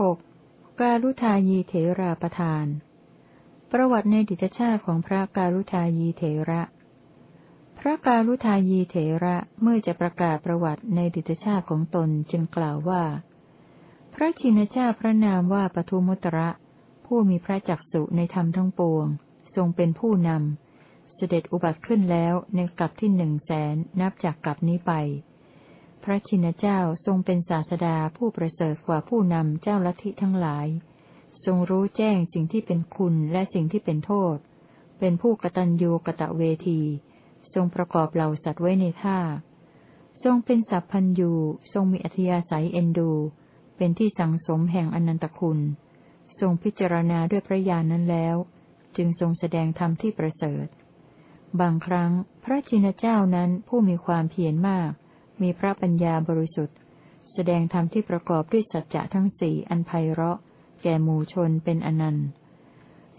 หกกาลุทายีเถราประทาน ประวัติในดิตชาติของพระกาลุทายีเถระ พระกาลุทายีเถระเมื่อจะประกาศประวัติในดิตชาติของตนจึงกล่าวว่า พระชินเจ้าพระนามว่าปทุมุตระผู้มีพระจักสุในธรรมทั้งปวง ทรงเป็นผู้นำเสด็จอุบัติขึ้นแล้วในกลับที่หนึ่งแสนนับจากกลับนี้ไป พระชินเจ้าทรงเป็นศาสดาผู้ประเสริฐกว่าผู้นำเจ้าลัทธิทั้งหลาย ทรงรู้แจ้งสิ่งที่เป็นคุณและสิ่งที่เป็นโทษ เป็นผู้กตัญญูกะตะเวที ทรงประกอบเหล่าสัตว์ไว้ในท่า ทรงเป็นสัพพัญญูทรงมีอัธยาศัยเอ็นดู เป็นที่สังสมแห่งอนันตคุณ ทรงพิจารณาด้วยพระญาณนนั้นแล้ว จึงทรงแสดงธรรมที่ประเสริฐ บางครั้งพระชินเจ้านั้นผู้มีความเพียรมาก มีพระปัญญาบริสุทธิ์ แสดงธรรมที่ประกอบด้วยสัจจะทั้งสี่อันไพเราะ แก่หมู่ชนเป็นอนันต์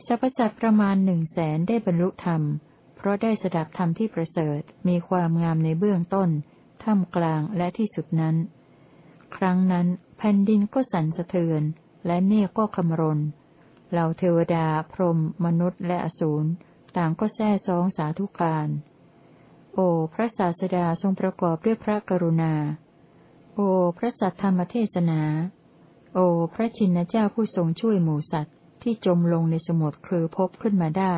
สัพสัตประมาณหนึ่งแสนได้บรรลุธรรม เพราะได้สดับธรรมที่ประเสริฐ มีความงามในเบื้องต้น ท่ามกลางและที่สุดนั้น ครั้งนั้นแผ่นดินก็สั่นสะเทือน และเมฆก็คำรน เหล่าเทวดา พรหม มนุษย์ และอสูร ต่างก็แซ่ซองสาธุการ โอ พระศาสดาทรงประกอบด้วยพระกรุณา โอ พระสัทธรรมเทศนา โอ พระชินเจ้าผู้ทรงช่วยหมูสัตว์ที่จมลงในสมุทรคือพบขึ้นมาได้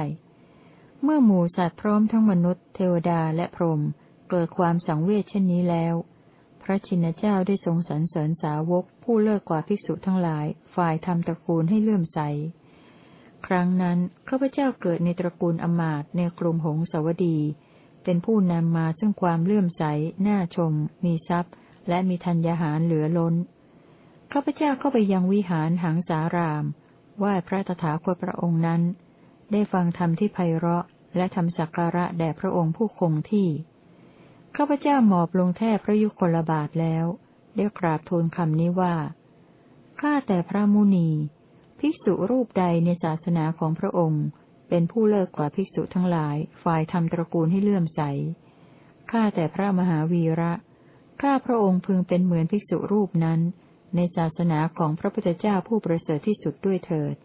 เมื่อหมูสัตว์พร้อมทั้งมนุษย์ เทวดาและพรหมเกิดความสังเวชเช่นนี้แล้ว พระชินเจ้าได้ทรงสรรเสริญสาวกผู้เลิกกว่าภิกษุทั้งหลาย ฝ่ายทำตระกูลให้เลื่อมใส ครั้งนั้นข้าพเจ้าเกิดในตระกูลอมาตในกรุงหงสาวดี เป็นผู้นำมาซึ่งความเลื่อมใส น่าชม มีทรัพย์ และมีธัญญาหารเหลือล้น ข้าพเจ้าเข้าไปยังวิหารหังสาราม ไหว้พระตถาคตพระองค์นั้น ได้ฟังธรรมที่ไพเราะ และทำสักการะแด่พระองค์ผู้คงที่ ข้าพเจ้าหมอบลงแทบพระยุคลบาทแล้ว ได้กราบทูลคำนี้ว่า ข้าแต่พระมุนี ภิกษุรูปใดในศาสนาของพระองค์ เป็นผู้เลิกกว่าภิกษุทั้งหลาย ฝ่ายทำตระกูลให้เลื่อมใส ข้าแต่พระมหาวีระ ข้าพระองค์พึงเป็นเหมือนภิกษุรูปนั้น ในศาสนาของพระพุทธเจ้าผู้ประเสริฐที่สุดด้วยเถิด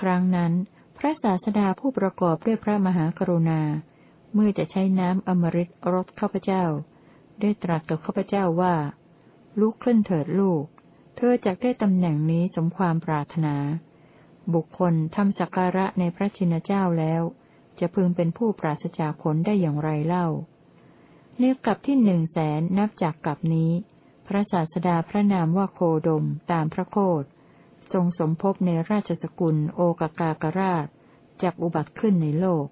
ครั้งนั้น พระศาสดาผู้ประกอบด้วยพระมหากรุณา เมื่อจะใช้น้ำอมฤตรดข้าพเจ้า ได้ตรัสกับข้าพเจ้าว่า ลุกขึ้นเถิดลูก เธอจะได้ตำแหน่งนี้สมความปรารถนา บุคคลทำสักการะในพระชินเจ้าแล้ว จะพึงเป็นผู้ปราศจากผลได้อย่างไรเล่าเนกลับที่หนึ่งแสนนับจากกลับนี้ พระศาสดาพระนามว่าโคดมตามพระโคดทรงสมภพในราชสกุลโอกากากราชจักอุบัติขึ้นในโลก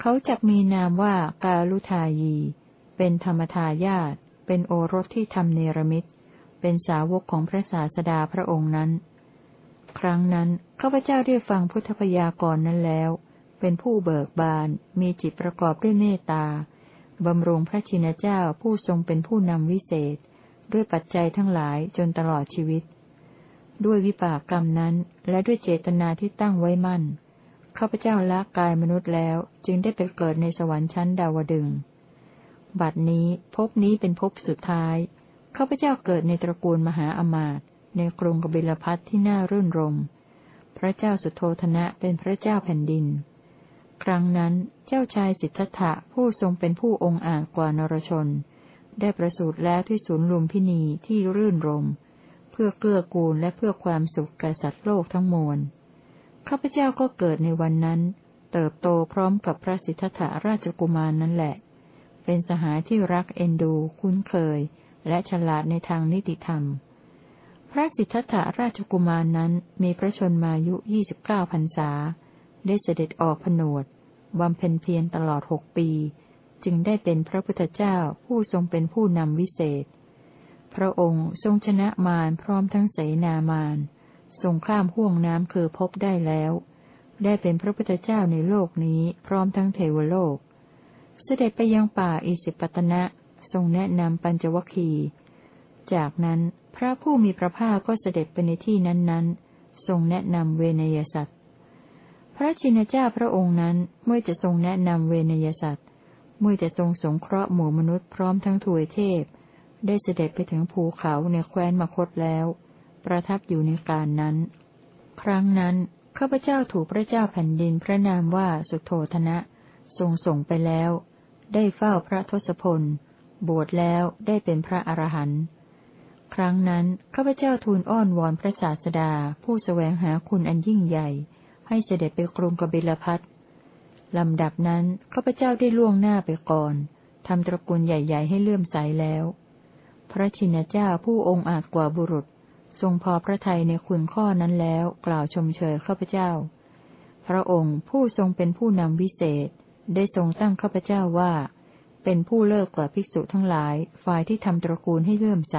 เขาจักมีนามว่ากาลุทายี เป็นธรรมทายาตเป็นโอรสที่ทำเนรมิต เป็นสาวกของพระศาสดาพระองค์นั้น ครั้งนั้นข้าพเจ้าได้ฟังพุทธพยากรณ์นั้นแล้ว เป็นผู้เบิกบาน มีจิตประกอบด้วยเมตตาบำรุงพระชินเจ้าผู้ทรงเป็นผู้นำวิเศษ ด้วยปัจจัยทั้งหลายจนตลอดชีวิต ด้วยวิปากกรรมนั้น และด้วยเจตนาที่ตั้งไว้มั่นข้าพเจ้าละกายมนุษย์แล้วจึงได้ไปเกิดในสวรรค์ชั้นดาวดึง บัดนี้ภพนี้เป็นภพสุดท้ายข้าพเจ้าเกิดในตระกูลมหาอมาตย์ ในกรุงกบิลพัทที่น่ารื่นรม พระเจ้าสุโธธนะเป็นพระเจ้าแผ่นดิน ครั้งนั้นเจ้าชายสิทธัตถะผู้ทรงเป็นผู้องค์อาจกว่านรชน ได้ประสูติแล้วที่ศูนย์ลุมพินีที่รื่นรม เพื่อเกื้อกูลและเพื่อความสุขแก่สัตว์โลกทั้งมวลข้าพเจ้าก็เกิดในวันนั้น เติบโตพร้อมกับพระสิทธัตถะราชกุมารนนั่นแหละ เป็นสหายที่รักเอ็นดูคุ้นเคย และฉลาดในทางนิติธรรม พระสิทธัตถราชกุมารนั้นมีพระชนมายุยี่สิบเก้าพรรษา ได้เสด็จออกผนวดบำเพ็ญเพียรตลอดหกปี จึงได้เป็นพระพุทธเจ้าผู้ทรงเป็นผู้นำวิเศษ พระองค์ทรงชนะมารพร้อมทั้งเสนามารทรงข้ามห่วงน้ำคือพบได้แล้ว ได้เป็นพระพุทธเจ้าในโลกนี้พร้อมทั้งเทวโลก เสด็จไปยังป่าอิสิปตนะ ทรงแนะนำปัญจวคี จากนั้น พระผู้มีพระภาคก็เสด็จไปในที่นั้นๆ ทรงแนะนำเวนยสัตว์ พระชินเจ้าพระองค์นั้นเมื่อจะทรงแนะนำเวนยสัตว์เมื่อจะทรงสงเคราะห์หมู่มนุษย์พร้อมทั้งถวยเทพ ได้เสด็จไปถึงภูเขาในแคว้นมคตแล้ว ประทับอยู่ในการนั้น ครั้งนั้นข้าพเจ้าถูกพระเจ้าแผ่นดินพระนามว่าสุโธธนะ ทรงส่งไปแล้ว ได้เฝ้าพระทศพล บวชแล้วได้เป็นพระอรหันต์ ครั้งนั้นข้าพเจ้าทูลอ้อนวอนพระศาสดา ผู้สแสวงหาคุณอันยิ่งใหญ่ ให้เสด็จไปกรุงกบิลพัทลำดับนั้นข้าพเจ้าได้ล่วงหน้าไปก่อนทำตระกูลใหญ่ ๆ ให้เลื่อมใสแล้ว พระชินเจ้าผู้องค์อาจกว่าบุรุษ ทรงพอพระทัยในคุณข้อนั้นแล้ว กล่าวชมเชยข้าพเจ้า พระองค์ผู้ทรงเป็นผู้นำวิเศษ ได้ทรงตั้งข้าพเจ้าว่า เป็นผู้เลิกกว่าภิกษุทั้งหลาย ฝ่ายที่ทำตระกูลให้เลื่อมใส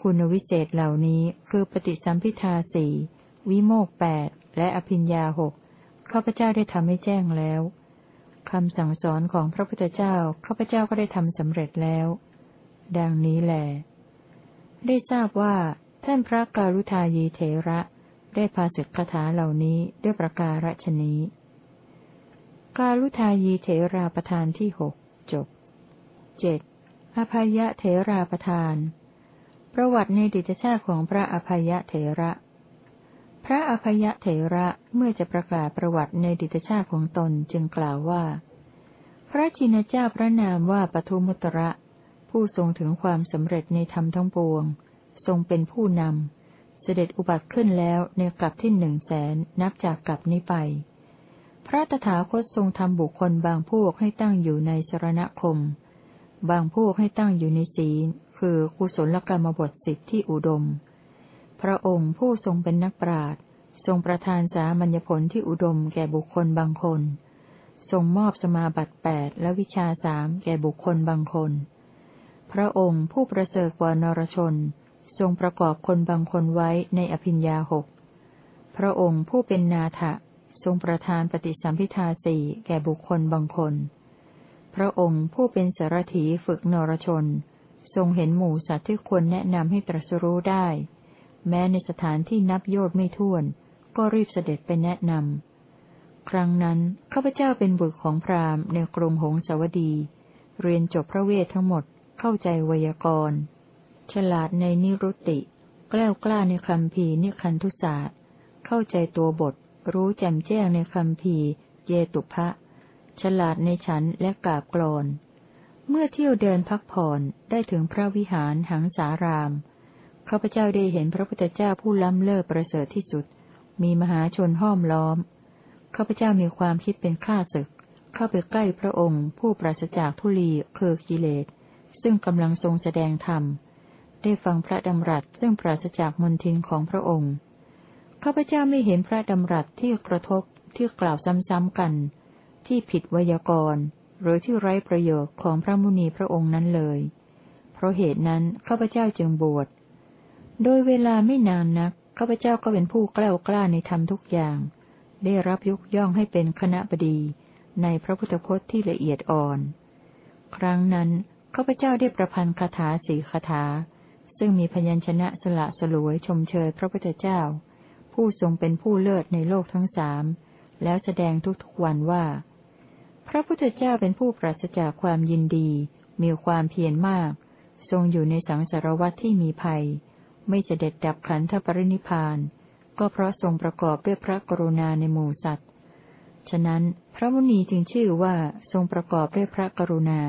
คุณวิเศษเหล่านี้คือปฏิสัมพิทาสี่วิโมกแปดและอภิญญาหกข้าพเจ้าได้ทำให้แจ้งแล้วคำสั่งสอนของพระพุทธเจ้าข้าพเจ้าก็ได้ทำสำเร็จแล้ว ดังนี้แหลได้ทราบว่า ท่านพระการุทายีเถระ ได้พาสิทคาถาเหล่านี้ด้วยประการฉนี้ การุทายีเถราประธานที่หกจบเจ็ดอภัยะเถราประธาน ประวัติในดิจชาติของพระอภัยะเถระ พระอภัยเถระเมื่อจะประกาศประวัติในดิตชาติของตนจึงกล่าวว่า พระจินเจ้าพระนามว่าปทุมุตระ ผู้ทรงถึงความสำเร็จในธรรมทั้งปวง ทรงเป็นผู้นำ เสด็จอุบัติขึ้นแล้วในกลับที่หนึ่งแสนนับจากกลับนี้ไป พระตถาคตทรงทำบุคคลบางพวกให้ตั้งอยู่ในสรณคม บางพวกให้ตั้งอยู่ในศีล คือกุศลกรรมบทสิทธิที่อุดม พระองค์ผู้ทรงเป็นนักปราชญ์ทรงประทานสามัญญผลที่อุดมแก่บุคคลบางคน ทรงมอบสมาบัติแปดและวิชาสามแก่บุคคลบางคน พระองค์ผู้ประเสริฐกว่านรชน ทรงประกอบคนบางคนไว้ในอภิญญาหก พระองค์ผู้เป็นนาถะทรงประทานปฏิสัมพิทาสี่แก่บุคคลบางคน พระองค์ผู้เป็นสารถีฝึกนรชน ทรงเห็นหมู่สัตว์ที่ควรแนะนำให้ตรัสรู้ได้ แม้ในสถานที่นับโยชน์ไม่ถ้วน ก็รีบเสด็จไปแนะนำ ครั้งนั้นข้าพเจ้าเป็นบุตรของพราหมณ์ในกรุงหงสาวดี เรียนจบพระเวททั้งหมดเข้าใจไวยากรณ์ ฉลาดในนิรุตติกล้ากล้าในคำพีนิคันทุศาสตร์ เข้าใจตัวบท รู้แจ่มแจ้งในคำพีเยตุพะฉลาดในฉันและกาบกรอน เมื่อเที่ยวเดินพักผ่อนได้ถึงพระวิหารหังสารามข้าพเจ้าได้เห็นพระพุทธเจ้าผู้ล้ำเลิศประเสริฐที่สุด มีมหาชนห้อมล้อมข้าพเจ้ามีความคิดเป็นข้าศึก เข้าไปใกล้พระองค์ ผู้ปราศจากทุลีคือกิเลส ซึ่งกำลังทรงแสดงธรรม ได้ฟังพระดำรัสซึ่งปราศจากมนทินของพระองค์ข้าพเจ้าไม่เห็นพระดำรัสที่กระทบที่กล่าวซ้ำๆกัน ที่ผิดวยากรณ์ หรือที่ไร้ประโยชน์ของพระมุนีพระองค์นั้นเลย เพราะเหตุนั้นข้าพเจ้าจึงบวช โดยเวลาไม่นานนักข้าพเจ้าก็เป็นผู้กล้ากล้าในธรรมทุกอย่าง ได้รับยกย่องให้เป็นคณะบดี ในพระพุทธพจน์ที่ละเอียดอ่อน ครั้งนั้นข้าพเจ้าได้ประพันธ์คาถาสีคาถา ซึ่งมีพยัญชนะสละสลวยชมเชยพระพุทธเจ้า ผู้ทรงเป็นผู้เลิศในโลกทั้งสามแล้วแสดงทุกๆวันว่า พระพุทธเจ้าเป็นผู้ปราศจากความยินดี มีความเพียรมาก ทรงอยู่ในสังสารวัตที่มีภัย ไม่เสด็จดับขันธปรินิพาน ก็เพราะทรงประกอบด้วยพระกรุณาในหมู่สัตว์ ฉะนั้นพระมุนีจึงชื่อว่าทรงประกอบด้วยพระกรุณา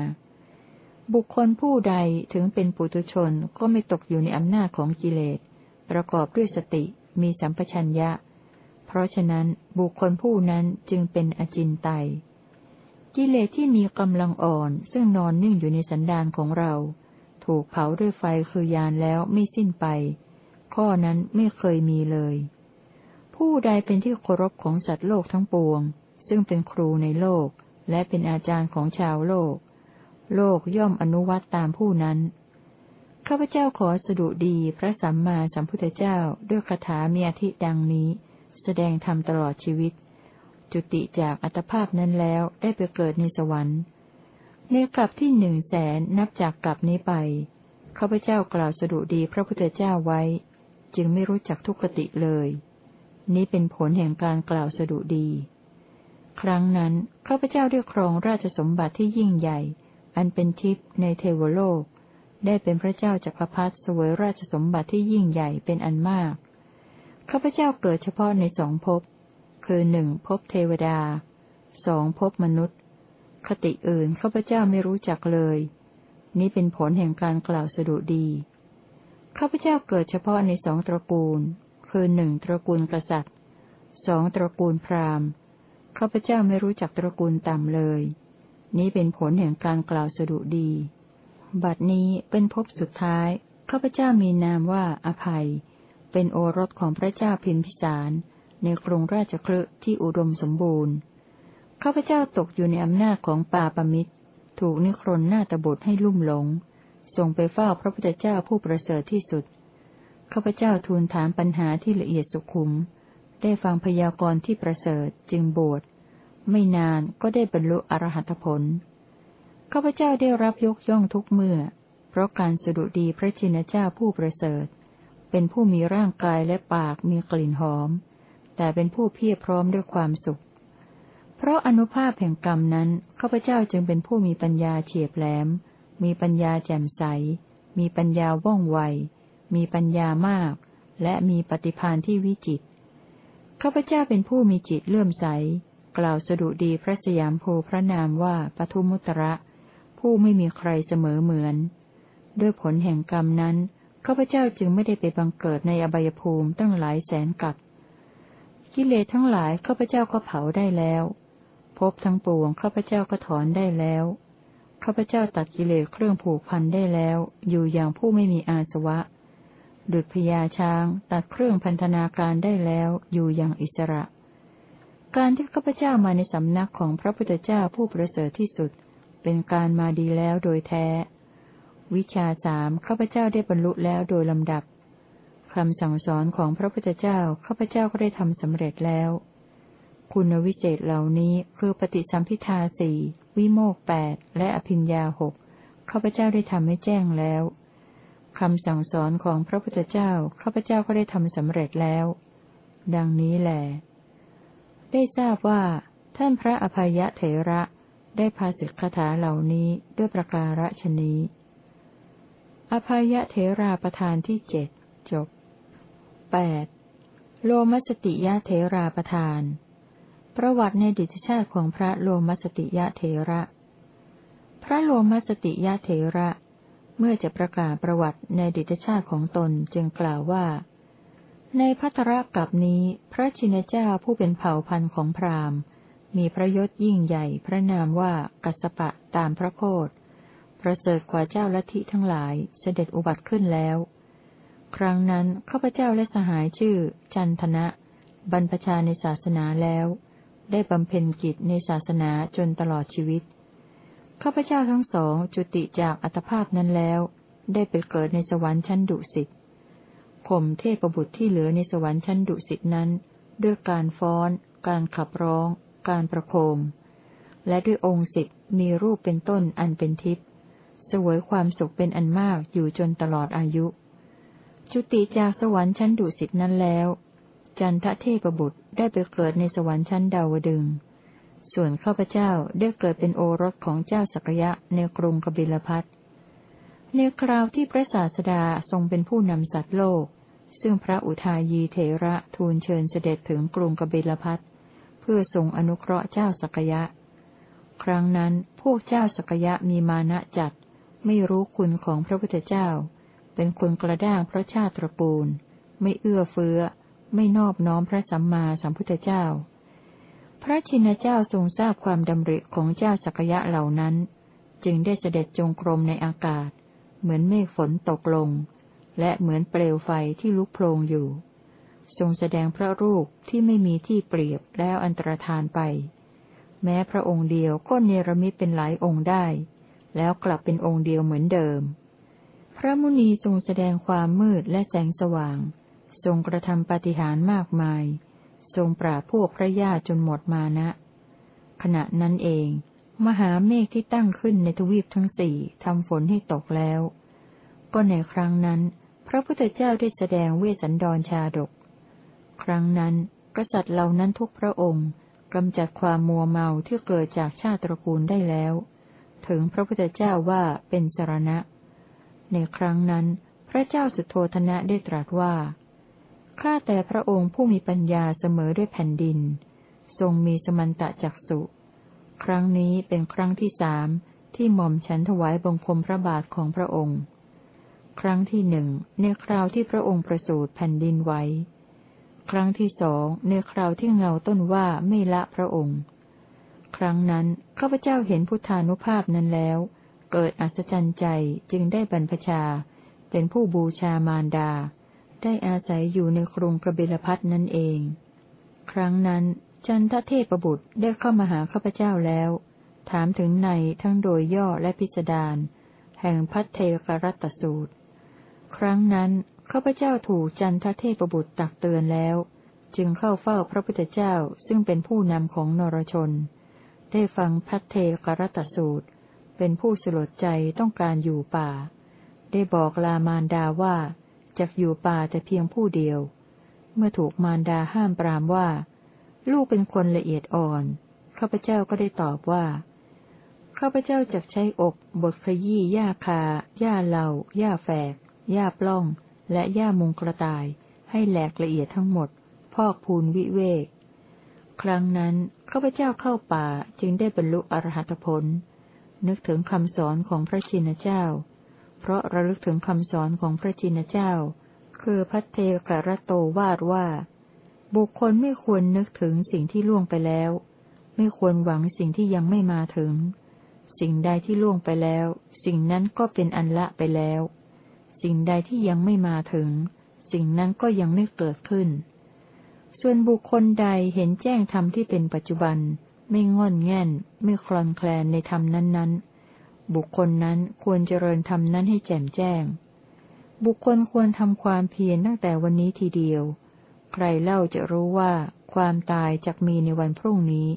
บุคคลผู้ใดถึงเป็นปุถุชนก็ไม่ตกอยู่ในอำนาจของกิเลส ประกอบด้วยสติ มีสัมปชัญญะ เพราะฉะนั้นบุคคลผู้นั้นจึงเป็นอจินไตย กิเลสที่มีกำลังอ่อน ซึ่งนอนนิ่งอยู่ในสันดานของเรา ถูกเผาด้วยไฟคือยานแล้วไม่สิ้นไป ข้อนั้นไม่เคยมีเลย ผู้ใดเป็นที่เคารพของสัตว์โลกทั้งปวง ซึ่งเป็นครูในโลก และเป็นอาจารย์ของชาวโลก โลกย่อมอนุวัตตามผู้นั้นข้าพเจ้าขอสดุดีพระสัมมาสัมพุทธเจ้าด้วยคาถามีอาทิดังนี้ แสดงธรรมตลอดชีวิต จุติจากอัตภาพนั้นแล้วได้ไปเกิดในสวรรค์ในกลับที่หนึ่งแสนนับจากกลับนี้ไปข้าพเจ้ากล่าวสดุดีพระพุทธเจ้าไว้ จึงไม่รู้จักทุกขติเลย นี้เป็นผลแห่งการกล่าวสดุดี ครั้งนั้นข้าพเจ้าได้ครองราชสมบัติที่ยิ่งใหญ่ อันเป็นทิพย์ในเทวโลก ได้เป็นพระเจ้าจักรพรรดิสวยราชสมบัติที่ยิ่งใหญ่เป็นอันมากข้าพเจ้าเกิดเฉพาะในสองภพ คือหนึ่งภพเทวดาสองภพมนุษย์ คติอื่นข้าพเจ้าไม่รู้จักเลย นี้เป็นผลแห่งการกล่าวสดุดีข้าพเจ้าเกิดเฉพาะในสองตระกูล คือหนึ่งตระกูลกษัตริย์สองตระกูลพราหมณ์ข้าพเจ้าไม่รู้จักตระกูลต่ำเลย นี้เป็นผลแห่งการกล่าวสดุดี บัดนี้เป็นภพสุดท้ายข้าพเจ้ามีนามว่าอภัย เป็นโอรสของพระเจ้าพิมพิสาร ในกรุงราชคฤห์ที่อุดมสมบูรณ์ ข้าพเจ้าตกอยู่ในอำนาจของปาปมิตร ถูกนิครนหน้าตบุตรให้ลุ่มหลง ส่งไปเฝ้าพระพุทธเจ้าผู้ประเสริฐที่สุด ข้าพเจ้าทูลถามปัญหาที่ละเอียดสุขุม ได้ฟังพยากรณ์ที่ประเสริฐจึงบวช ไม่นานก็ได้บรรลุอรหัตผล ข้าพเจ้าได้รับยกย่องทุกเมื่อ เพราะการสดุดีพระชินเจ้าผู้ประเสริฐ เป็นผู้มีร่างกายและปากมีกลิ่นหอม แต่เป็นผู้เพียรพร้อมด้วยความสุข เพราะอนุภาพแห่งกรรมนั้นข้าพเจ้าจึงเป็นผู้มีปัญญาเฉียบแหลม มีปัญญาแจ่มใส มีปัญญาว่องไว มีปัญญามาก และมีปฏิภาณที่วิจิตข้าพเจ้าเป็นผู้มีจิตเลื่อมใส กล่าวสดุดีพระสยามโพพระนามว่าปทุมุตระ ผู้ไม่มีใครเสมอเหมือน ด้วยผลแห่งกรรมนั้นข้าพเจ้าจึงไม่ได้ไปบังเกิดในอบายภูมิตั้งหลายแสนกับ กิเลสทั้งหลายข้าพเจ้าก็เผาได้แล้วภพทั้งปวงข้าพเจ้าก็ถอนได้แล้วข้าพเจ้าตัดกิเลสเครื่องผูกพันได้แล้ว อยู่อย่างผู้ไม่มีอาสวะ ดุจพญาช้าง ตัดเครื่องพันธนาการได้แล้วอยู่อย่างอิสระ การที่ข้าพเจ้ามาในสำนักของพระพุทธเจ้าผู้ประเสริฐที่สุด เป็นการมาดีแล้วโดยแท้ วิชาสามข้าพเจ้าได้บรรลุแล้วโดยลำดับ คำสั่งสอนของพระพุทธเจ้าข้าพเจ้าก็ได้ทำสำเร็จแล้ว คุณวิเศษเหล่านี้คือปฏิสัมพิทาสี่วิโมกแปดและอภิญญาหกข้าพเจ้าได้ทำให้แจ้งแล้วคำสั่งสอนของพระพุทธเจ้าข้าพเจ้าก็ได้ทำสำเร็จแล้ว ดังนี้แหลได้ทราบว่า ท่านพระอภัยเถระได้พาสิทคาถาเหล่านี้ด้วยประการฉนี้ อภัยเถราประธานที่เจ็ดจบ แปดโลมัสติยะเถราประธาน ประวัติในดิจชาติของพระโลมัสติยะเถระ พระโลมัสติยะเถระ เมื่อจะประกาศประวัติในดิจชาติของตนจึงกล่าวว่า ในพัทระกับนี้พระชินเจ้าผู้เป็นเผ่าพันธุ์ของพราหมณ์ มีพระยศยิ่งใหญ่พระนามว่ากัสปะตามพระโคดประเสริฐกว่าเจ้าลัทธิทั้งหลายเสด็จอุบัติขึ้นแล้ว ครั้งนั้นข้าพเจ้าและสหายชื่อ จันทนะ บรรพชาในศาสนาแล้ว ได้บำเพ็ญกิจในศาสนาจนตลอดชีวิตข้าพเจ้าทั้งสองจุติจากอัตภาพนั้นแล้ว ได้ไปเกิดในสวรรค์ชั้นดุสิตข่มเทพบุตรที่เหลือในสวรรค์ชั้นดุสิตนั้น ด้วยการฟ้อน การขับร้อง การประโคม และด้วยองค์สิบมีรูปเป็นต้นอันเป็นทิพย์สวยความสุขเป็นอันมากอยู่จนตลอดอายุ จุติจากสวรรค์ชั้นดุสิตนั้นแล้ว จันทเทพบุตรได้ไปเกิดในสวรรค์ชั้นดาวดึง ส่วนข้าพเจ้าได้เกิดเป็นโอรสของเจ้าสักยะในกรุงกบิลพัทในคราวที่พระศาสดาทรงเป็นผู้นำสัตว์โลก ซึ่งพระอุทายีเถระทูลเชิญเสด็จถึงกรุงกบิลพัทเพื่อทรงอนุเคราะห์เจ้าสักยะ ครั้งนั้นพวกเจ้าสักยะมีมานะจัด ไม่รู้คุณของพระพุทธเจ้า เป็นคนกระด้างเพราะชาติตระกูล ไม่เอื้อเฟื้อ ไม่นอบน้อมพระสัมมาสัมพุทธเจ้า พระชินเจ้าทรงทราบความดำริของเจ้าสักยะเหล่านั้น จึงได้เสด็จจงกรมในอากาศ เหมือนเมฆฝนตกลง และเหมือนเปลวไฟที่ลุกโพลงอยู่ ทรงแสดงพระรูปที่ไม่มีที่เปรียบแล้วอันตรธานไป แม้พระองค์เดียวก็เนรมิตเป็นหลายองค์ได้ แล้วกลับเป็นองค์เดียวเหมือนเดิม พระมุนีทรงแสดงความมืดและแสงสว่าง ทรงกระทำปาฏิหาริย์มากมาย ทรงปราบพวกพระญาจนหมดมานะ ขณะนั้นเอง มหาเมฆที่ตั้งขึ้นในทวีปทั้งสี่ทำฝนให้ตกแล้ว ก็ในครั้งนั้น พระพุทธเจ้าได้แสดงเวสสันดรชาดก ครั้งนั้น กษัตริย์เหล่านั้นทุกพระองค์กำจัดความมัวเมาที่เกิดจากชาติตระกูลได้แล้ว ถึงพระพุทธเจ้าว่าเป็นสรณะ ในครั้งนั้น พระเจ้าสุโธธนะได้ตรัสว่า ข้าแต่พระองค์ผู้มีปัญญาเสมอด้วยแผ่นดิน ทรงมีสมันตะจักสุ ครั้งนี้เป็นครั้งที่สามที่หม่อมฉันถวายบังคมพระบาทของพระองค์ ครั้งที่หนึ่งในคราวที่พระองค์ประสูติแผ่นดินไหวครั้งที่สองในคราวที่เงาต้นว่าไม่ละพระองค์ ครั้งนั้นข้าพเจ้าเห็นพุทธานุภาพนั้นแล้ว เกิดอัศจรรย์ใจจึงได้บรรพชา เป็นผู้บูชามารดา ได้อาศัยอยู่ในกรุงกบิลพัทนั่นเอง ครั้งนั้นจันทเทพบุตรได้เข้ามาหาข้าพเจ้าแล้ว ถามถึงในทั้งโดยย่อและพิสดารแห่งพัทเทกรัตสูตร ครั้งนั้นข้าพเจ้าถูกจันทเทพบุตรตักเตือนแล้ว จึงเข้าเฝ้าพระพุทธเจ้าซึ่งเป็นผู้นำของนรชน ได้ฟังพัทเทกรตสูตร เป็นผู้สลดใจต้องการอยู่ป่า ได้บอกลามารดาว่าจะอยู่ป่าแต่เพียงผู้เดียว เมื่อถูกมารดาห้ามปรามว่า ลูกเป็นคนละเอียดอ่อนข้าพเจ้าก็ได้ตอบว่าข้าพเจ้าจะใช้อบบทขยี้หญ้าคาหญ้าเหลาหญ้าแฝกหญ้าปล้อง และหญ้ามุงกระต่าย ให้แหลกละเอียดทั้งหมด พอกพูนวิเวก ครั้งนั้นข้าพเจ้าเข้าป่าจึงได้บรรลุอรหัตผล นึกถึงคำสอนของพระชินเจ้า เพราะระลึกถึงคำสอนของพระชินเจ้า คือพัทเทกรโตวาดว่า บุคคลไม่ควรนึกถึงสิ่งที่ล่วงไปแล้ว ไม่ควรหวังสิ่งที่ยังไม่มาถึง สิ่งใดที่ล่วงไปแล้ว สิ่งนั้นก็เป็นอันละไปแล้ว สิ่งใดที่ยังไม่มาถึง สิ่งนั้นก็ยังไม่เกิดขึ้น ส่วนบุคคลใดเห็นแจ้งธรรมที่เป็นปัจจุบัน ไม่งอนแง่น ไม่คลอนแคลนในธรรมนั้นๆ บุคคลนั้นควรเจริญธรรมนั้นให้แจ่มแจ้ง บุคคลควรทำความเพียรตั้งแต่วันนี้ทีเดียว ใครเล่าจะรู้ว่าความตายจะมีในวันพรุ่งนี้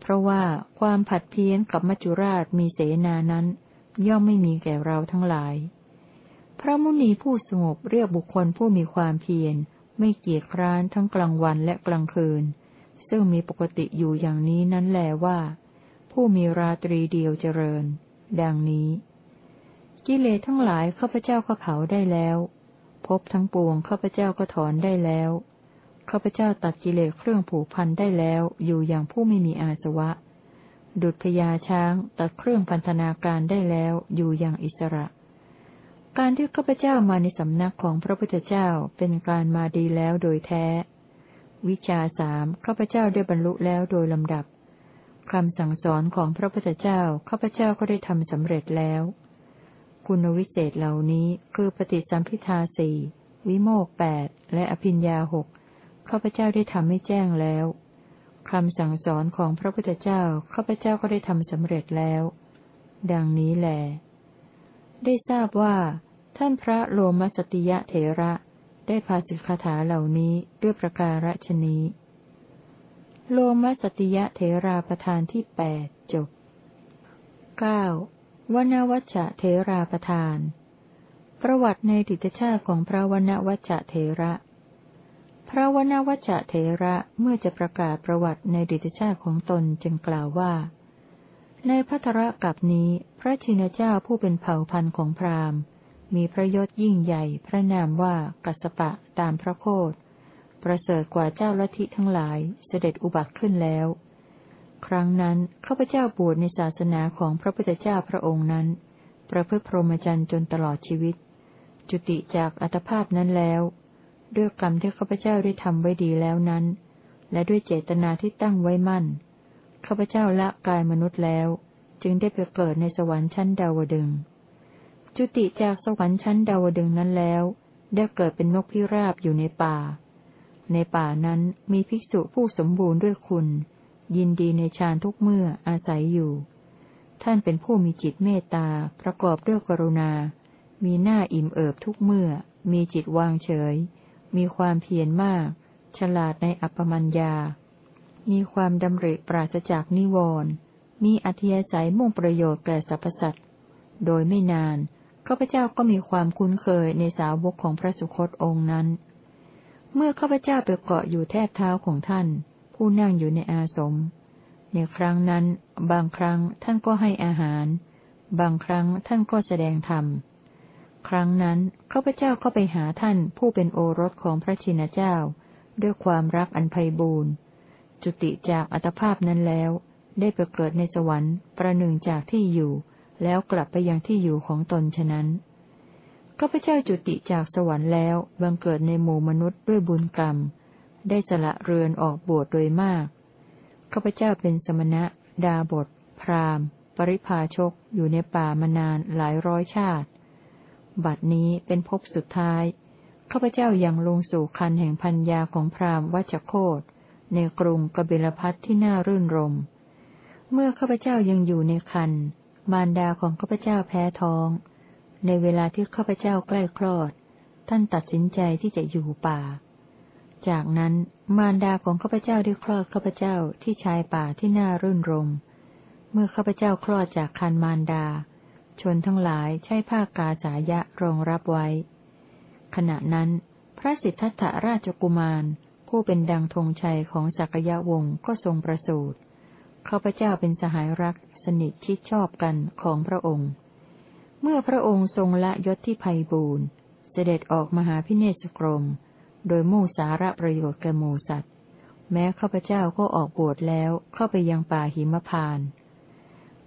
เพราะว่าความผัดเพี้ยนกับมัจจุราชมีเสนานั้น ย่อมไม่มีแก่เราทั้งหลาย พระมุนีผู้สงบเรียกบุคคลผู้มีความเพียร ไม่เกียจคร้านทั้งกลางวันและกลางคืน ซึ่งมีปกติอยู่อย่างนี้นั้นแลว่า ผู้มีราตรีเดียวเจริญ ดังนี้ กิเลสทั้งหลายข้าพเจ้าก็เผาได้แล้วพบทั้งปวงข้าพเจ้าก็ถอนได้แล้วข้าพเจ้าตัดกิเลสเครื่องผูกพันได้แล้ว อยู่อย่างผู้ไม่มีอาสวะ ดุจพญาช้างตัดเครื่องพันธนาการได้แล้วอยู่อย่างอิสระ การที่ข้าพเจ้ามาในสำนักของพระพุทธเจ้าเป็นการมาดีแล้วโดยแท้ วิชาสามข้าพเจ้าได้บรรลุแล้วโดยลำดับคำสั่งสอนของพระพุทธเจ้าข้าพเจ้าก็ได้ทำสำเร็จแล้ว คุณวิเศษเหล่านี้คือปฏิสัมพิทาสี่วิโมกแปดและอภิญญาหกข้าพเจ้าได้ทำให้แจ้งแล้วคำสั่งสอนของพระพุทธเจ้าข้าพเจ้าก็ได้ทำสำเร็จแล้ว ดังนี้แหละได้ทราบว่า ท่านพระโลมสติยะเถระ ได้พาสิกขาเหล่านี้ด้วยประการฉนี้โลมสติยะเถราประธานที่แปดจบเก้าวนวัชชะเถราประธาน ประวัติในดิตชาติของพระวนวัชชะเถระ พระวนวัชชะเถระเมื่อจะประกาศประวัติในดิตชาติของตนจึงกล่าวว่า ในพัทระกับนี้ พระชินเจ้าผู้เป็นเผ่าพันธุ์ของพราหมณ์ มีพระยศยิ่งใหญ่ พระนามว่ากัสปะตามพระโคดประเสริฐกว่าเจ้าลัทธิทั้งหลายเสด็จอุบัติขึ้นแล้ว ครั้งนั้นข้าพเจ้าบวชในศาสนาของพระพุทธเจ้าพระองค์นั้น ประพฤติพรหมจรรย์จนตลอดชีวิต จุติจากอัตภาพนั้นแล้ว ด้วยกรรมที่ข้าพเจ้าได้ทำไว้ดีแล้วนั้น และด้วยเจตนาที่ตั้งไว้มั่นข้าพเจ้าละกายมนุษย์แล้ว จึงได้ไปเกิดในสวรรค์ชั้นดาวดึง จุติจากสวรรค์ชั้นดาวดึงนั้นแล้ว ได้เกิดเป็นนกพิราบอยู่ในป่า ในป่านั้นมีภิกษุผู้สมบูรณ์ด้วยคุณ ยินดีในฌานทุกเมื่ออาศัยอยู่ ท่านเป็นผู้มีจิตเมตตาประกอบด้วยกรุณา มีหน้าอิ่มเอิบทุกเมื่อ มีจิตวางเฉย มีความเพียรมาก ฉลาดในอัปปมัญญา มีความดำริปราศจากนิวรณ์มีอธิยศัยมุ่งประโยชน์แก่สรรพสัตว์ โดยไม่นาน ข้าพเจ้าก็มีความคุ้นเคยในสาวกของพระสุคตองค์นั้น เมื่อข้าพเจ้าไปเกาะอยู่แทบเท้าของท่าน ผู้นั่งอยู่ในอาสม ในครั้งนั้น บางครั้งท่านก็ให้อาหาร บางครั้งท่านก็แสดงธรรม ครั้งนั้นข้าพเจ้าก็ไปหาท่านผู้เป็นโอรสของพระชินเจ้า ด้วยความรักอันไพบูรณ์จุติจากอัตภาพนั้นแล้ว ได้ไปเกิดในสวรรค์ประหนึ่งจากที่อยู่ แล้วกลับไปยังที่อยู่ของตนฉะนั้นข้าพเจ้าจุติจากสวรรค์แล้วบังเกิดในหมู่มนุษย์ด้วยบุญกรรม ได้สละเรือนออกบวชโดยมากข้าพเจ้าเป็นสมณะ ดาบท พรามปริพาชกอยู่ในป่ามานานหลายร้อยชาติ บัดนี้เป็นภพสุดท้ายข้าพเจ้ายังลงสู่คันแห่งพัญญาของพรามวัชโคตในกรุงกบิลพัทที่น่ารื่นรม เมื่อข้าพเจ้ายังอยู่ในคัน มารดาของข้าพเจ้าแพ้ท้อง ในเวลาที่ข้าพเจ้าใกล้คลอด ท่านตัดสินใจที่จะอยู่ป่า จากนั้นมารดาของข้าพเจ้าได้คลอดข้าพเจ้าที่ชายป่าที่น่ารื่นรม เมื่อข้าพเจ้าคลอดจากคันมารดา ชนทั้งหลายใช้ผ้ากาสายะรองรับไว้ ขณะนั้น พระสิทธัตถราชกุมาร ผู้เป็นดังธงชัยของสักยะวงศ์ก็ทรงประสูติข้าพเจ้าเป็นสหายรัก สนิทชิดชอบกันของพระองค์ เมื่อพระองค์ทรงละยศที่ไพบูรณ์เสด็จออกมหาพิเนศกรม โดยมุ่งสาระประโยชน์แก่หมูสัตว์ แม้ข้าพเจ้าก็ออกบวชแล้วเข้าไปยังป่าหิมพาน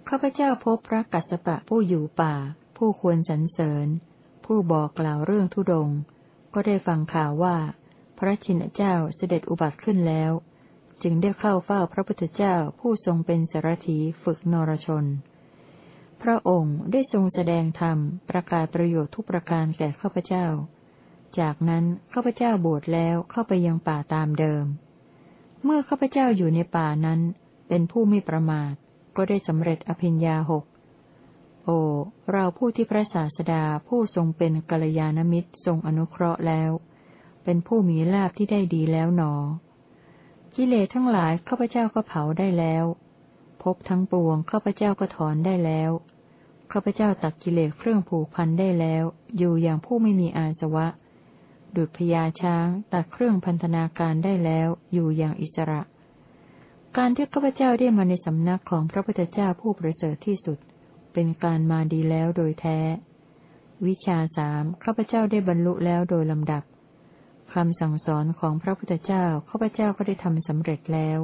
ข้าพเจ้าพบพระกัสสปะผู้อยู่ป่า ผู้ควรสรรเสริญ ผู้บอกกล่าวเรื่องทุดง ก็ได้ฟังข่าวว่า พระชินเจ้าเสด็จอุบัติขึ้นแล้ว จึงได้เข้าเฝ้าพระพุทธเจ้าผู้ทรงเป็นสารถีฝึกนรชน พระองค์ได้ทรงแสดงธรรมประกาศประโยชน์ทุกประการแก่ข้าพเจ้า จากนั้นข้าพเจ้าบวชแล้วเข้าไปยังป่าตามเดิม เมื่อข้าพเจ้าอยู่ในป่านั้น เป็นผู้ไม่ประมาท ก็ได้สำเร็จอภิญญาหกโอ้เราผู้ที่พระศาสดาผู้ทรงเป็นกัลยาณมิตรทรงอนุเคราะห์แล้ว เป็นผู้มีลาภที่ได้ดีแล้วหนอ กิเลสทั้งหลายข้าพเจ้าก็เผาได้แล้วพบทั้งปวงข้าพเจ้าก็ถอนได้แล้วข้าพเจ้าตัดกิเลสเครื่องผูกพันได้แล้ว อยู่อย่างผู้ไม่มีอาสวะ ดุจพญาช้างตัดเครื่องพันธนาการได้แล้ว อยู่อย่างอิสระ การที่ข้าพเจ้าได้มาในสำนักของพระพุทธเจ้าผู้ประเสริฐที่สุด เป็นการมาดีแล้วโดยแท้ วิชาสามข้าพเจ้าได้บรรลุแล้วโดยลำดับ คำสั่งสอนของพระพุทธเจ้าข้าพเจ้าก็ได้ทำสำเร็จแล้ว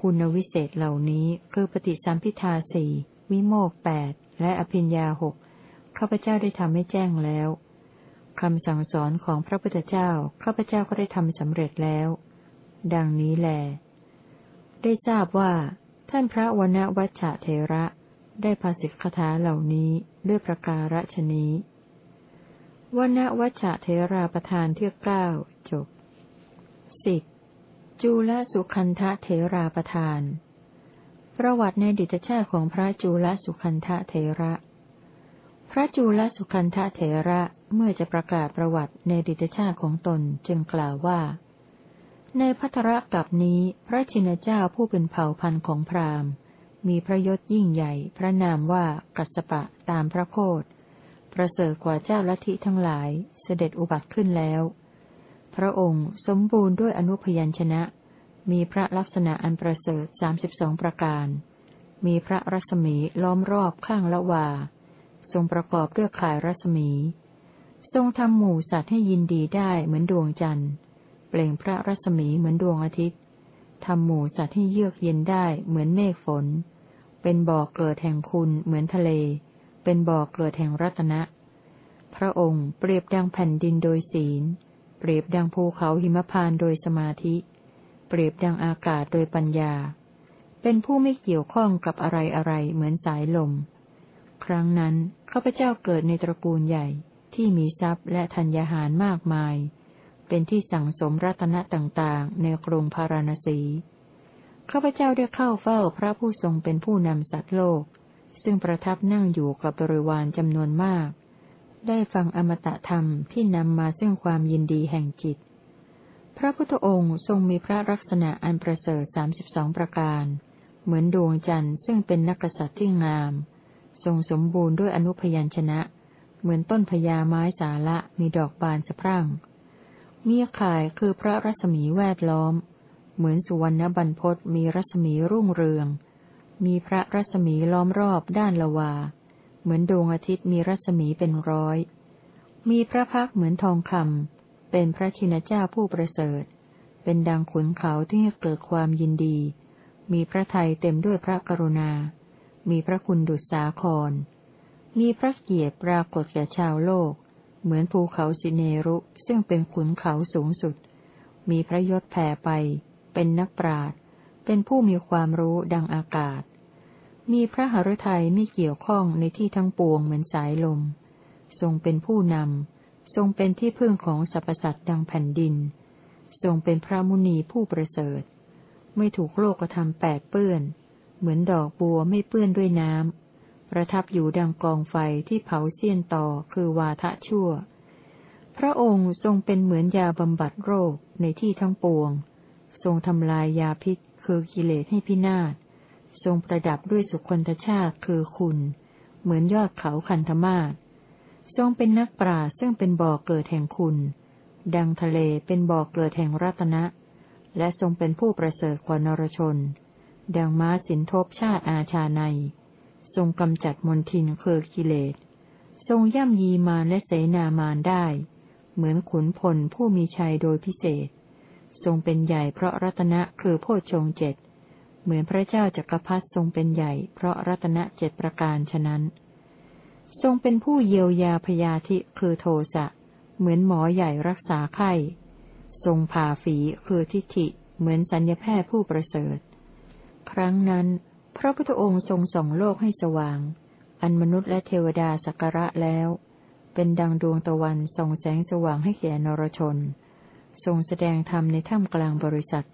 คุณวิเศษเหล่านี้คือปฏิสัมพิทาสี่วิโมกแปดและอภิญญาหกข้าพเจ้าได้ทำให้แจ้งแล้วคำสั่งสอนของพระพุทธเจ้าข้าพเจ้าก็ได้ทำสำเร็จแล้ว ดังนี้แล ได้ทราบว่า ท่านพระวณวัชเถระ ได้ภาษิตคาถาเหล่านี้ด้วยประการฉนี้ วนวัชเทราประธานที่เก้าจบสิบจูลสุคันทะเทราประธาน ประวัติในดิตชาติของพระจูลสุคันทะเทระ พระจูลสุคันทะเทระเมื่อจะประกาศประวัติในดิตชาติของตนจึงกล่าวว่า ในพัทรกับนี้พระชินเจ้าผู้เป็นเผ่าพันธุ์ของพราหมณ์ มีพระยศยิ่งใหญ่ พระนามว่ากัสปะตามพระโคด ประเสริฐกว่าเจ้าลัทธิทั้งหลาย เสด็จอุบัติขึ้นแล้ว พระองค์สมบูรณ์ด้วยอนุพยัญชนะ มีพระลักษณะอันประเสริฐสามสิบสองประการ มีพระรัศมีล้อมรอบข้างละวา ทรงประกอบด้วยข่ายรัศมี ทรงทำหมู่สัตว์ให้ยินดีได้เหมือนดวงจันทร์ เปล่งพระรัศมีเหมือนดวงอาทิตย์ทำหมู่สัตว์ให้เยือกเย็นได้เหมือนเมฆฝน เป็นบ่อกเกิดแห่งคุณเหมือนทะเล เป็นบ่อเกิดแห่งรัตนะ พระองค์เปรียบดังแผ่นดินโดยศีล เปรียบดังภูเขาหิมพานโดยสมาธิ เปรียบดังอากาศโดยปัญญา เป็นผู้ไม่เกี่ยวข้องกับอะไรอะไรเหมือนสายลม ครั้งนั้นข้าพเจ้าเกิดในตระกูลใหญ่ที่มีทรัพย์และธัญญาหารมากมาย เป็นที่สั่งสมรัตนะต่างๆ ในกรุงพาราณสีข้าพเจ้าได้เข้าเฝ้าพระผู้ทรงเป็นผู้นำสัตว์โลก ซึ่งประทับนั่งอยู่กับบริวารจำนวนมาก ได้ฟังอมตะธรรมที่นำมาซึ่งความยินดีแห่งจิต พระพุทธองค์ทรงมีพระลักษณะอันประเสริฐสามสิบสองประการ เหมือนดวงจันทร์ซึ่งเป็นนักษัตริย์ที่งาม ทรงสมบูรณ์ด้วยอนุพยัญชนะ เหมือนต้นพญาไม้สาละมีดอกบานสะพรั่งมีข่ายคือพระรัศมีแวดล้อม เหมือนสุวรรณบรรพศมีรัศมีรุ่งเรือง มีพระรัศมีล้อมรอบด้านละวา เหมือนดวงอาทิตย์มีรัศมีเป็นร้อย มีพระพักเหมือนทองคำ เป็นพระชินเจ้าผู้ประเสริฐ เป็นดังขุนเขาที่ให้เกิดความยินดี มีพระทัยเต็มด้วยพระกรุณา มีพระคุณดุจสาคร มีพระเกียรติปรากฏแก่ชาวโลก เหมือนภูเขาสิเนรุซึ่งเป็นขุนเขาสูงสุด มีพระยศแผ่ไป เป็นนักปราชญ์ เป็นผู้มีความรู้ดังอากาศ มีพระหฤทัยไม่เกี่ยวข้องในที่ทั้งปวงเหมือนสายลม ทรงเป็นผู้นำ ทรงเป็นที่พึ่งของสรรพสัตว์ดังแผ่นดิน ทรงเป็นพระมุนีผู้ประเสริฐ ไม่ถูกโลกธรรมแปดเปื้อน เหมือนดอกบัวไม่เปื้อนด้วยน้ำ ประทับอยู่ดังกองไฟที่เผาเสี้ยนต่อคือวาทะชั่ว พระองค์ทรงเป็นเหมือนยาบำบัดโรคในที่ทั้งปวง ทรงทำลายยาพิษ คือกิเลสให้พินาศ ทรงประดับด้วยสุคนทชาติคือคุณ เหมือนยอดเขาคันธมาศทรงเป็นนักปราศซึ่งเป็นบ่อเกิดแห่งคุณ ดังทะเลเป็นบ่อเกิดแห่งรัตนะ และทรงเป็นผู้ประเสริฐกว่านรชน ดังม้าสินทบชาติอาชาใน ทรงกำจัดมนทินคือกิเลส ทรงย่ำยีมารและเสนามารได้ เหมือนขุนพลผู้มีชัยโดยพิเศษ ทรงเป็นใหญ่เพราะรัตนะคือโพชฌงเจ็ดเหมือนพระเจ้าจักรพรรดิทรงเป็นใหญ่เพราะรัตนะเจ็ดประการฉะนั้น ทรงเป็นผู้เยียวยาพยาธิคือโทสะ เหมือนหมอใหญ่รักษาไข้ ทรงผ่าฝีคือทิฏฐิ เหมือนสัญญแพทย์ผู้ประเสริฐ ครั้งนั้น พระพุทธองค์ทรงส่องโลกให้สว่าง อันมนุษย์และเทวดาสักการะแล้ว เป็นดังดวงตะวันส่องแสงสว่างให้แก่นรชน ทรงแสดงธรรมในถ้ำกลางบริษัท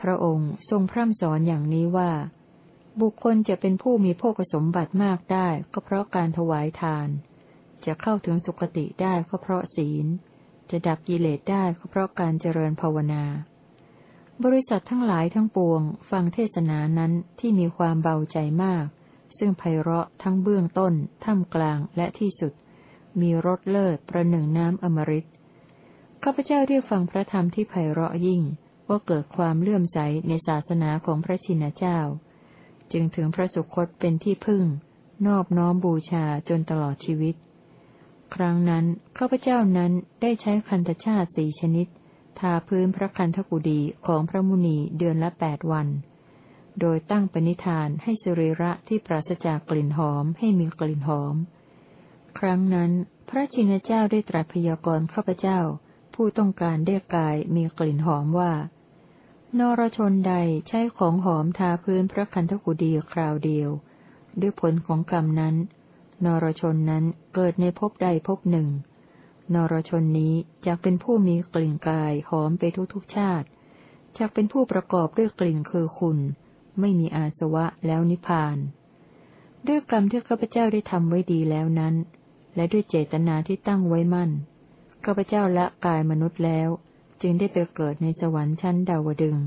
พระองค์ทรงพร่ำสอนอย่างนี้ว่า บุคคลจะเป็นผู้มีโภคสมบัติมากได้ก็เพราะการถวายทาน จะเข้าถึงสุคติได้ก็เพราะศีล จะดับกิเลสได้ก็เพราะการเจริญภาวนา บริษัททั้งหลายทั้งปวง ฟังเทศนานั้นที่มีความเบาใจมาก ซึ่งไพเราะทั้งเบื้องต้น ท่ามกลางและที่สุด มีรสเลิศประหนึ่งน้ำอมฤต ข้าพเจ้าเรียกฟังพระธรรมที่ไพเราะยิ่ง ว่าเกิดความเลื่อมใสในศาสนาของพระชินเจ้า จึงถึงพระสุคตเป็นที่พึ่ง นอบน้อมบูชาจนตลอดชีวิต ครั้งนั้นข้าพเจ้านั้นได้ใช้คันธชาติสี่ชนิด ทาพื้นพระคันธกุฎีของพระมุนีเดือนละแปดวัน โดยตั้งปณิธานให้สิริระที่ปราศจากกลิ่นหอมให้มีกลิ่นหอม ครั้งนั้น พระชินเจ้าได้ตรัสพยากรณ์ข้าพเจ้า ผู้ต้องการเรียกกายมีกลิ่นหอมว่า นรชนใดใช้ของหอมทาพื้นพระคันธกุฎีคราวเดียว ด้วยผลของกรรมนั้น นรชนนั้นเกิดในภพใดภพหนึ่ง นรชนนี้จะเป็นผู้มีกลิ่นกายหอมไปทุกทุกชาติจะเป็นผู้ประกอบด้วยกลิ่นคือคุณ ไม่มีอาสวะแล้วนิพพาน ด้วยกรรมที่ข้าพเจ้าได้ทำไว้ดีแล้วนั้น และด้วยเจตนาที่ตั้งไว้มั่น ข้าพเจ้าละกายมนุษย์แล้ว จึงได้ไปเกิดในสวรรค์ชั้นดาวดึง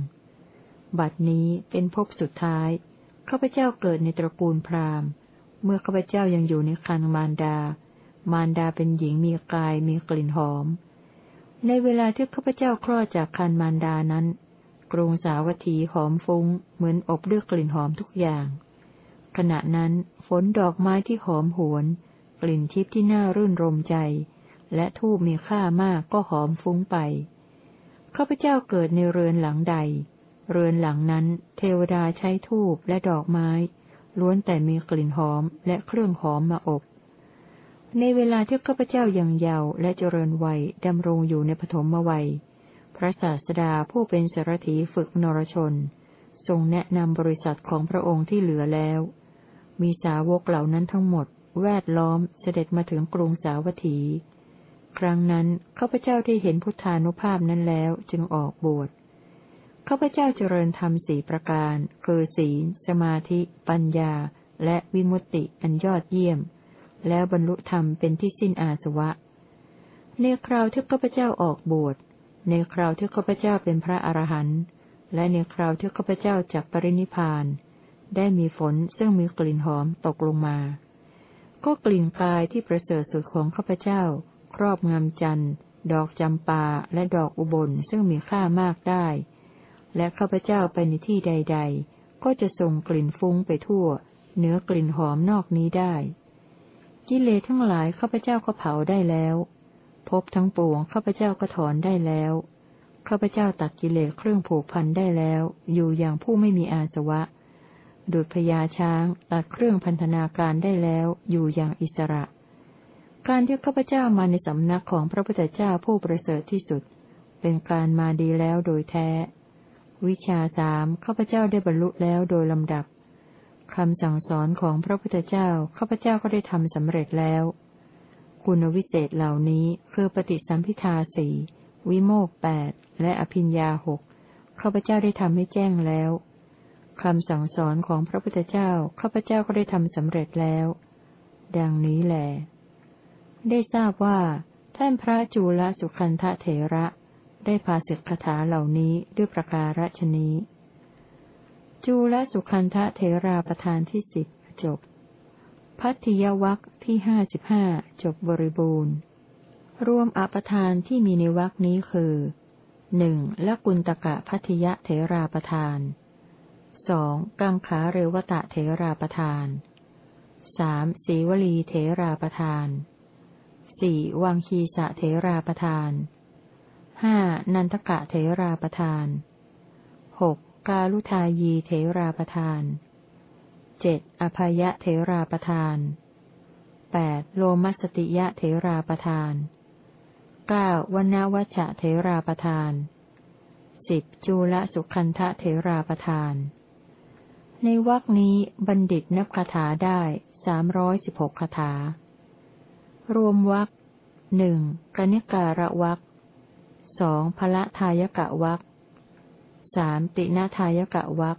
บัดนี้เป็นภพสุดท้ายข้าพเจ้าเกิดในตระกูลพราหมณ์ เมื่อข้าพเจ้ายังอยู่ในคันมารดา มารดาเป็นหญิงมีกายมีกลิ่นหอม ในเวลาที่ข้าพเจ้าคลอดจากคันมารดานั้น กรุงสาวัตถีหอมฟุ้ง เหมือนอบด้วยกลิ่นหอมทุกอย่าง ขณะนั้นฝนดอกไม้ที่หอมหวน กลิ่นทิพย์ที่น่ารื่นรมใจ และทูบมีค่ามากก็หอมฟุ้งไป ข้าพเจ้าเกิดในเรือนหลังใด เรือนหลังนั้น เทวดาใช้ทูบและดอกไม้ ล้วนแต่มีกลิ่นหอมและเครื่องหอมมาอบ ในเวลาที่ข้าพเจ้ายังเยาว์และเจริญวัยดำรงอยู่ในปฐมวัย พระศาสดาผู้เป็นสารถีฝึกนรชน ทรงแนะนำบริษัทของพระองค์ที่เหลือแล้ว มีสาวกเหล่านั้นทั้งหมด แวดล้อมเสด็จมาถึงกรุงสาวัตถี ครั้งนั้นข้าพเจ้าได้เห็นพุทธานุภาพนั้นแล้วจึงออกบวชข้าพเจ้าเจริญธรรมสี่ประการ คือศีล สมาธิ ปัญญา และวิมุตติอันยอดเยี่ยม แล้วบรรลุธรรมเป็นที่สิ้นอาสวะ ในคราวที่ข้าพเจ้าออกบวช ในคราวที่ข้าพเจ้าเป็นพระอรหันต์ และในคราวที่ข้าพเจ้าจักปรินิพาน ได้มีฝนซึ่งมีกลิ่นหอมตกลงมา ก็กลิ่นกายที่ประเสริฐสุดของข้าพเจ้า ครอบงำจันทร์ดอกจำปาและดอกอุบลซึ่งมีค่ามากได้ และข้าพเจ้าไปในที่ใด ๆ ก็จะส่งกลิ่นฟุ้งไปทั่ว เหนือกลิ่นหอมนอกนี้ได้ กิเลสทั้งหลายข้าพเจ้าก็เผาได้แล้ว พบทั้งปวงข้าพเจ้าก็ถอนได้แล้วข้าพเจ้าตัดกิเลสเครื่องผูกพันได้แล้ว อยู่อย่างผู้ไม่มีอาสวะ ดุจพญาช้างตัดเครื่องพันธนาการได้แล้วอยู่อย่างอิสระ การที่ข้าพเจ้ามาในสำนักของพระพุทธเจ้าผู้ประเสริฐที่สุด เป็นการมาดีแล้วโดยแท้ วิชาสามข้าพเจ้าได้บรรลุแล้วโดยลำดับคำสั่งสอนของพระพุทธเจ้าข้าพเจ้าก็ได้ทำสำเร็จแล้ว คุณวิเศษเหล่านี้คือปฏิสัมพิทาสี่วิโมกแปดและอภิญญาหกข้าพเจ้าได้ทำให้แจ้งแล้วคำสั่งสอนของพระพุทธเจ้าข้าพเจ้าก็ได้ทำสำเร็จแล้ว ดังนี้แหละ ได้ทราบว่า ท่านพระจูลสุขันธเถระ ได้พาสิกขาเหล่านี้ด้วยประการฉนี้จูลสุขันธเถราประธานที่สิบจบพัทธิยวัคที่ห้าสิบห้าจบบริบูรณ์ รวมอปทานที่มีในวัคนี้คือหนึ่งละกุลตกะพัทยะเถราประธานสองกังขาเรวตะเถราประธานสามสีวลีเถราประธาน สี่วังคีสะเถราประธานห้านันทกะเถราประธานหกกาลุทายีเถราประทานเจ็ดอภยะเถราประทานแปดโลมัสติยะเถราประทานเก้าวันนาวัชะเถราประทานสิบจูลสุขันธเถราประทาน ในวรคนี้บัณฑิตนับคาถาได้สามร้อยสิบหกคาถา รวมวรคหนึ่งกนิการะวรคสองพละทายกะวรคสามตินาทายกะวัก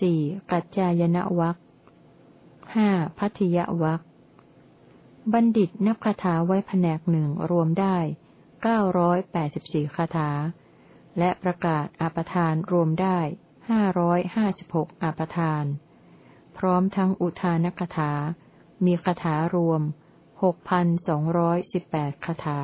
สี่กัจจายนวักห้าพัทยวักบัณฑิตนับคาถาไว้แผนกหนึ่งรวมได้เก้าร้อยแปดสิบสี่คาถา และประกาศอปทานรวมได้ห้าร้อยห้าสิบหกอปทาน พร้อมทั้งอุทานคาถา มีคาถารวม หกพันสองร้อยสิบแปดคาถา